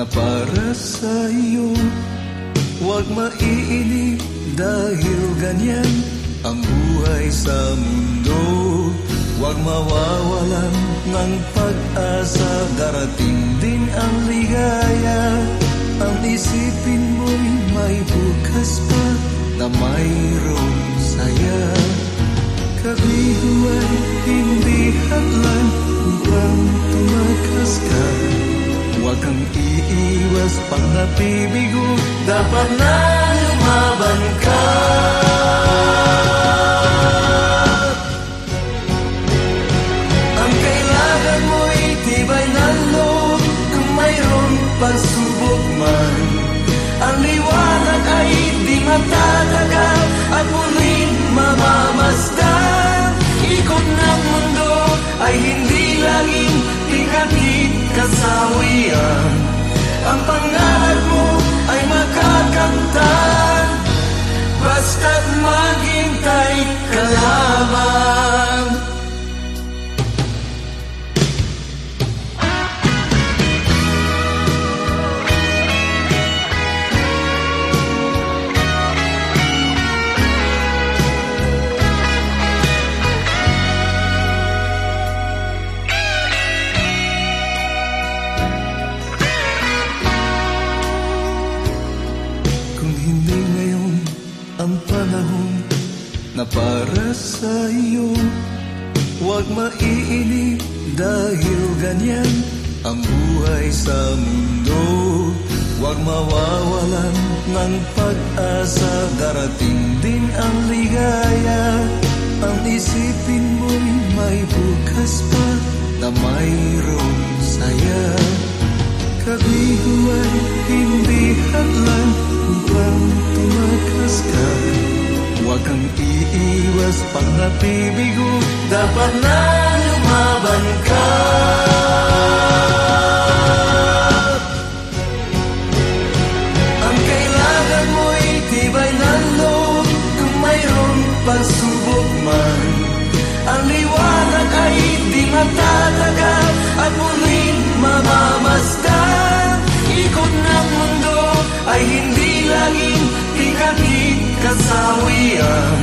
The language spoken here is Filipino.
na para sa iyo Huwag maiinip dahil ganyan ang buhay sa mundo. Huwag mawawalan ng pag-asa. Darating din ang ligaya. Ang isipin mo'y may bukas pa Na mayroong saya. Kabigo ay hindi hadlan Upang tumakas ka Huwag kang iiwas pag napibigo Dapat na lumaban ka. Ang kailangan mo'y tibay ng loob Kung mayroon pagsubok hindi ngayon ang panahon na para sa iyo Huwag maiinip dahil ganyan ang buhay sa mundo. Huwag mawawalan ng pag-asa Darating din ang ligaya. Ang isipin mo'y may bukas pa na mayroong saya. Kabigo hindi hadlan pag napibigo Dapat na lumaban ka. Ang kailangan mo'y tibay ng loob Kung mayroon pagsubok man. Ang liwanag ay di matatagal At muling mamamasdan. Ikot ng mundo ay hindi laging Tingkatid kasawian